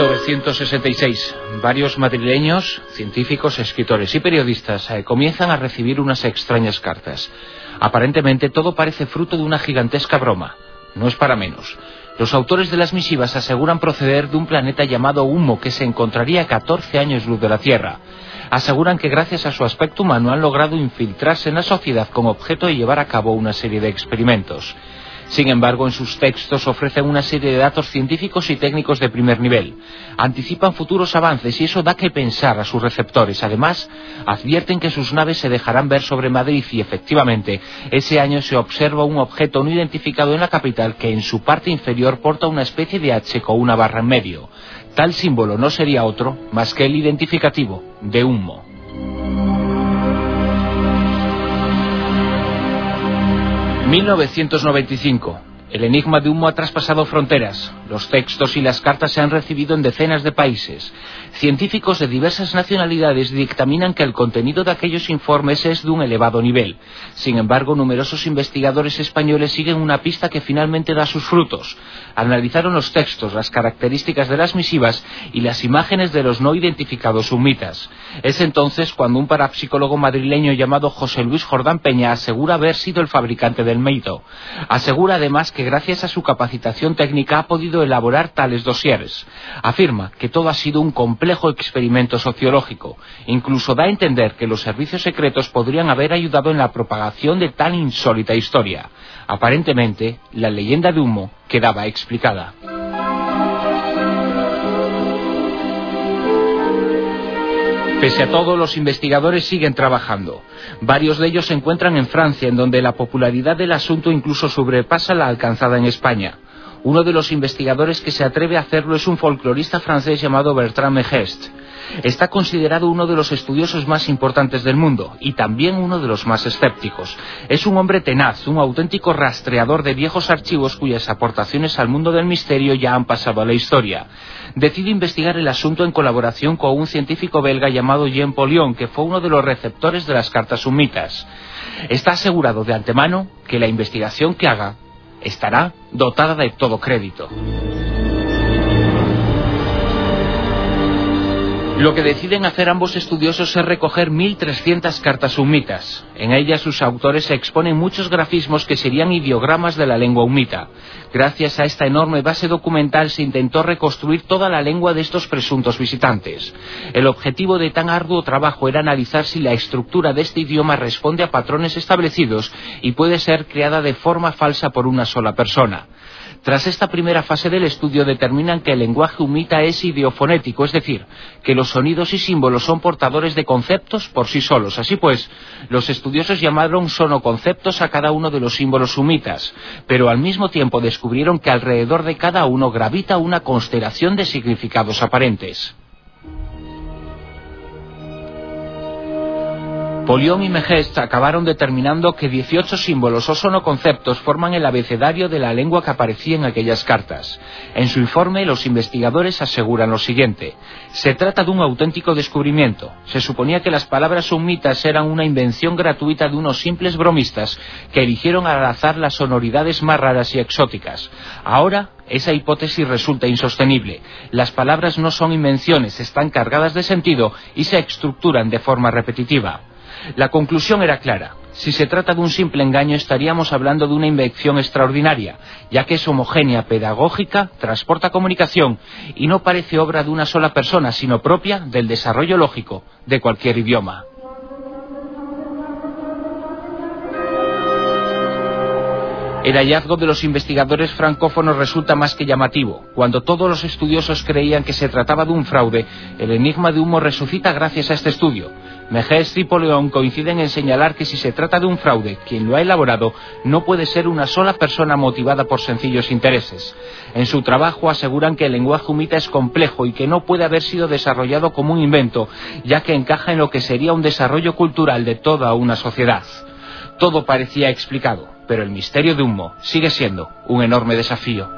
1966. Varios madrileños, científicos, escritores y periodistas eh, comienzan a recibir unas extrañas cartas. Aparentemente todo parece fruto de una gigantesca broma. No es para menos. Los autores de las misivas aseguran proceder de un planeta llamado Humo que se encontraría a 14 años luz de la Tierra. Aseguran que gracias a su aspecto humano han logrado infiltrarse en la sociedad con objeto de llevar a cabo una serie de experimentos. Sin embargo, en sus textos ofrecen una serie de datos científicos y técnicos de primer nivel. Anticipan futuros avances y eso da que pensar a sus receptores. Además, advierten que sus naves se dejarán ver sobre Madrid y efectivamente, ese año se observa un objeto no identificado en la capital que en su parte inferior porta una especie de H con una barra en medio. Tal símbolo no sería otro más que el identificativo de humo. 1995. El enigma de humo ha traspasado fronteras. Los textos y las cartas se han recibido en decenas de países. Científicos de diversas nacionalidades dictaminan que el contenido de aquellos informes es de un elevado nivel. Sin embargo, numerosos investigadores españoles siguen una pista que finalmente da sus frutos. Analizaron los textos, las características de las misivas y las imágenes de los no identificados sumitas. Es entonces cuando un parapsicólogo madrileño llamado José Luis Jordán Peña asegura haber sido el fabricante del mito. Asegura además que gracias a su capacitación técnica ha podido elaborar tales dosieres. Afirma que todo ha sido un complejo experimento sociológico. Incluso da a entender que los servicios secretos podrían haber ayudado en la propagación de tan insólita historia. Aparentemente, la leyenda de humo quedaba explicada. Pese a todo, los investigadores siguen trabajando. Varios de ellos se encuentran en Francia, en donde la popularidad del asunto incluso sobrepasa la alcanzada en España. Uno de los investigadores que se atreve a hacerlo es un folclorista francés llamado Bertrand Megest. Está considerado uno de los estudiosos más importantes del mundo y también uno de los más escépticos. Es un hombre tenaz, un auténtico rastreador de viejos archivos cuyas aportaciones al mundo del misterio ya han pasado a la historia. Decide investigar el asunto en colaboración con un científico belga llamado Jean Polion, que fue uno de los receptores de las cartas sumitas. Está asegurado de antemano que la investigación que haga estará dotada de todo crédito. Lo que deciden hacer ambos estudiosos es recoger 1.300 cartas humitas. En ellas sus autores exponen muchos grafismos que serían ideogramas de la lengua humita. Gracias a esta enorme base documental se intentó reconstruir toda la lengua de estos presuntos visitantes. El objetivo de tan arduo trabajo era analizar si la estructura de este idioma responde a patrones establecidos y puede ser creada de forma falsa por una sola persona. Tras esta primera fase del estudio determinan que el lenguaje humita es ideofonético, es decir, que los sonidos y símbolos son portadores de conceptos por sí solos. Así pues, los estudiosos llamaron sonoconceptos a cada uno de los símbolos humitas, pero al mismo tiempo descubrieron que alrededor de cada uno gravita una constelación de significados aparentes. Polión y Megest acabaron determinando que 18 símbolos o sonoconceptos forman el abecedario de la lengua que aparecía en aquellas cartas. En su informe, los investigadores aseguran lo siguiente. Se trata de un auténtico descubrimiento. Se suponía que las palabras sumitas eran una invención gratuita de unos simples bromistas que eligieron al azar las sonoridades más raras y exóticas. Ahora, esa hipótesis resulta insostenible. Las palabras no son invenciones, están cargadas de sentido y se estructuran de forma repetitiva. La conclusión era clara. Si se trata de un simple engaño estaríamos hablando de una invención extraordinaria, ya que es homogénea, pedagógica, transporta comunicación y no parece obra de una sola persona, sino propia del desarrollo lógico de cualquier idioma. El hallazgo de los investigadores francófonos resulta más que llamativo. Cuando todos los estudiosos creían que se trataba de un fraude, el enigma de humo resucita gracias a este estudio. Megest y Poleón coinciden en señalar que si se trata de un fraude, quien lo ha elaborado no puede ser una sola persona motivada por sencillos intereses. En su trabajo aseguran que el lenguaje humita es complejo y que no puede haber sido desarrollado como un invento, ya que encaja en lo que sería un desarrollo cultural de toda una sociedad. Todo parecía explicado pero el misterio de humo sigue siendo un enorme desafío.